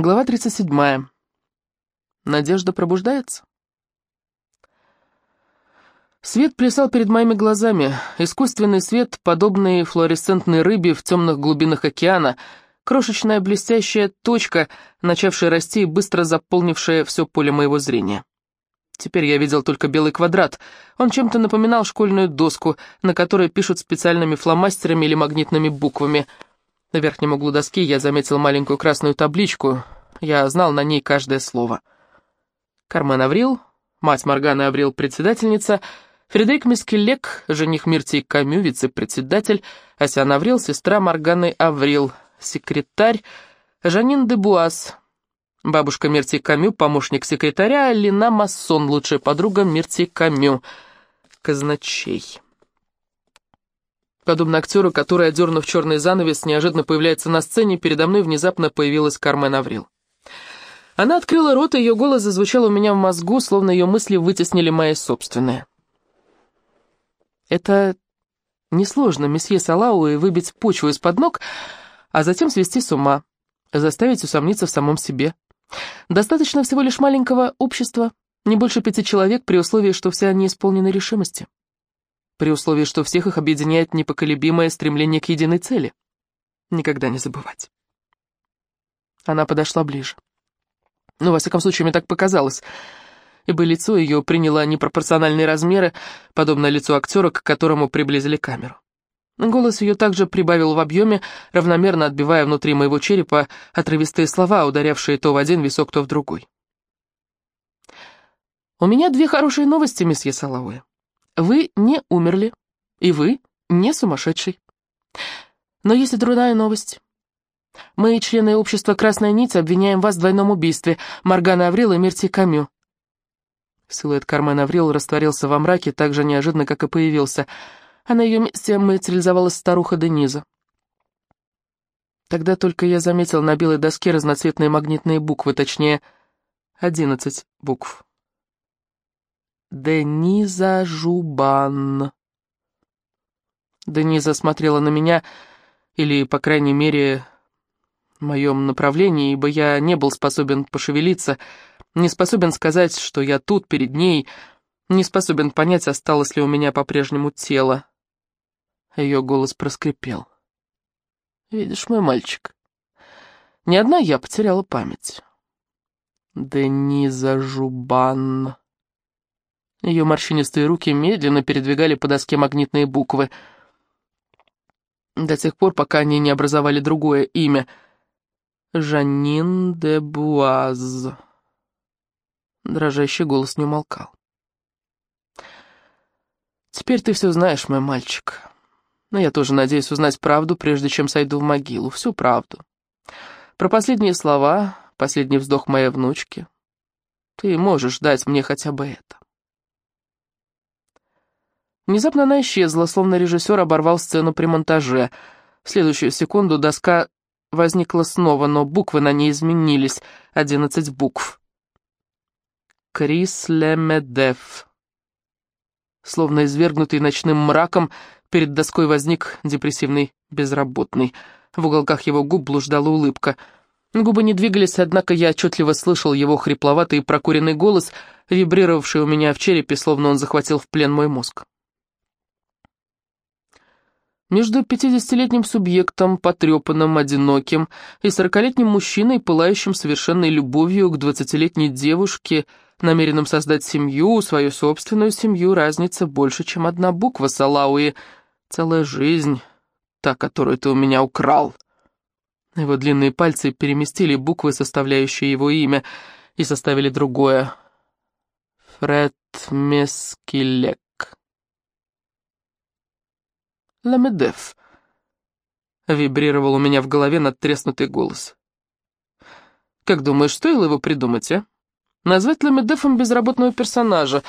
Глава 37. Надежда пробуждается? Свет плясал перед моими глазами. Искусственный свет, подобный флуоресцентной рыбе в темных глубинах океана, крошечная блестящая точка, начавшая расти и быстро заполнившая все поле моего зрения. Теперь я видел только белый квадрат. Он чем-то напоминал школьную доску, на которой пишут специальными фломастерами или магнитными буквами — на верхнем углу доски я заметил маленькую красную табличку. Я знал на ней каждое слово. Кармен Аврил, мать Морганы Аврил, председательница, Фредерик Мискелек, жених Мирти Камю, вице-председатель, Асян Аврил, сестра Морганы Аврил, секретарь, Жанин де Буас, бабушка Мирти Камю, помощник секретаря, Лина Массон, лучшая подруга Мирти Камю, казначей. Подобно актеру, который, одернув черный занавес, неожиданно появляется на сцене, передо мной внезапно появилась Кармен Аврил. Она открыла рот, и ее голос зазвучал у меня в мозгу, словно ее мысли вытеснили мои собственные. Это несложно, месье Салау, и выбить почву из-под ног, а затем свести с ума, заставить усомниться в самом себе. Достаточно всего лишь маленького общества, не больше пяти человек, при условии, что все они исполнены решимости при условии, что всех их объединяет непоколебимое стремление к единой цели. Никогда не забывать. Она подошла ближе. Ну, во всяком случае, мне так показалось, ибо лицо ее приняло непропорциональные размеры, подобно лицу актера, к которому приблизили камеру. Голос ее также прибавил в объеме, равномерно отбивая внутри моего черепа отрывистые слова, ударявшие то в один висок, то в другой. «У меня две хорошие новости, месье Салауэ. Вы не умерли, и вы не сумасшедший. Но есть и другая новость. Мы, члены общества «Красная нить», обвиняем вас в двойном убийстве Моргана Аврил и Мирти Камю. Силуэт Кармен Аврил растворился во мраке так же неожиданно, как и появился, а на ее месте материализовалась старуха Дениза. Тогда только я заметил на белой доске разноцветные магнитные буквы, точнее, одиннадцать букв. Дениза Жубан. Дениза смотрела на меня, или, по крайней мере, в моем направлении, ибо я не был способен пошевелиться, не способен сказать, что я тут, перед ней, не способен понять, осталось ли у меня по-прежнему тело. Ее голос проскрипел. «Видишь, мой мальчик, не одна я потеряла память». «Дениза Жубан...» Ее морщинистые руки медленно передвигали по доске магнитные буквы. До тех пор, пока они не образовали другое имя. Жанин де Буаз. Дрожащий голос не умолкал. «Теперь ты все знаешь, мой мальчик. Но я тоже надеюсь узнать правду, прежде чем сойду в могилу. Всю правду. Про последние слова, последний вздох моей внучки. Ты можешь дать мне хотя бы это». Внезапно она исчезла, словно режиссер оборвал сцену при монтаже. В следующую секунду доска возникла снова, но буквы на ней изменились. Одиннадцать букв. Крис Лемедев. Словно извергнутый ночным мраком, перед доской возник депрессивный безработный. В уголках его губ блуждала улыбка. Губы не двигались, однако я отчетливо слышал его хрипловатый и прокуренный голос, вибрировавший у меня в черепе, словно он захватил в плен мой мозг. Между пятидесятилетним субъектом, потрепанным, одиноким, и сорокалетним мужчиной, пылающим совершенной любовью к двадцатилетней девушке, намеренным создать семью, свою собственную семью, разница больше, чем одна буква Салауи. Целая жизнь, та, которую ты у меня украл. Его длинные пальцы переместили буквы, составляющие его имя, и составили другое. Фред Мескилек. Ламедеф. Вибрировал у меня в голове надтреснутый голос. Как думаешь, стоило его придумать, а? Назвать Ламедефом безработного персонажа.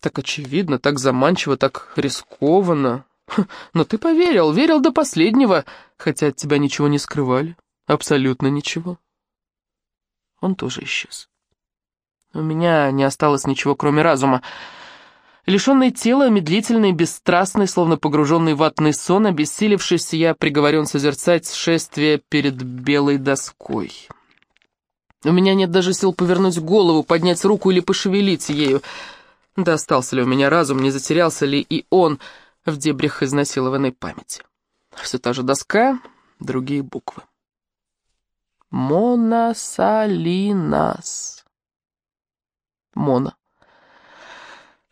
Так очевидно, так заманчиво, так рискованно. Но ты поверил, верил до последнего, хотя от тебя ничего не скрывали. Абсолютно ничего. Он тоже исчез. У меня не осталось ничего, кроме разума. Лишенный тела, медлительный, бесстрастный, словно погруженный в ватный сон, обессилевшись, я приговорен созерцать шествие перед белой доской. У меня нет даже сил повернуть голову, поднять руку или пошевелить ею. Достался ли у меня разум, не затерялся ли и он в дебрях изнасилованной памяти. Все та же доска, другие буквы. Монасалинас. Мона.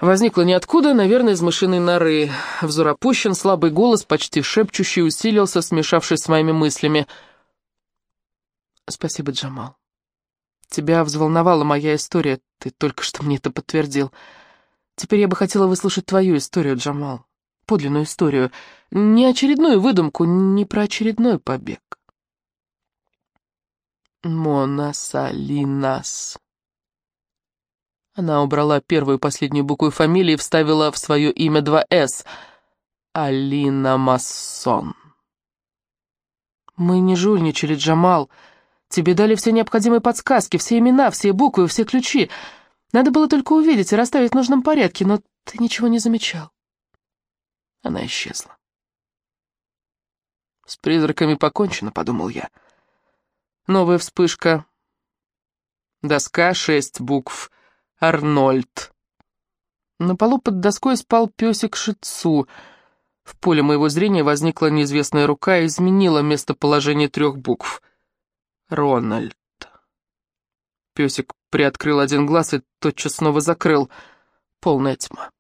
Возникла ниоткуда, наверное, из мышиной норы. Взор опущен, слабый голос, почти шепчущий, усилился, смешавшись с моими мыслями. «Спасибо, Джамал. Тебя взволновала моя история, ты только что мне это подтвердил. Теперь я бы хотела выслушать твою историю, Джамал. Подлинную историю. Не очередную выдумку, не про очередной побег. Монасалинас. Она убрала первую и последнюю букву фамилии и вставила в свое имя два «С». Алина Массон. Мы не жульничали, Джамал. Тебе дали все необходимые подсказки, все имена, все буквы, все ключи. Надо было только увидеть и расставить в нужном порядке, но ты ничего не замечал. Она исчезла. «С призраками покончено», — подумал я. Новая вспышка. Доска, шесть букв. Арнольд. На полу под доской спал песик Шицу. В поле моего зрения возникла неизвестная рука и изменила местоположение трех букв. Рональд. Песик приоткрыл один глаз и тотчас снова закрыл. Полная тьма.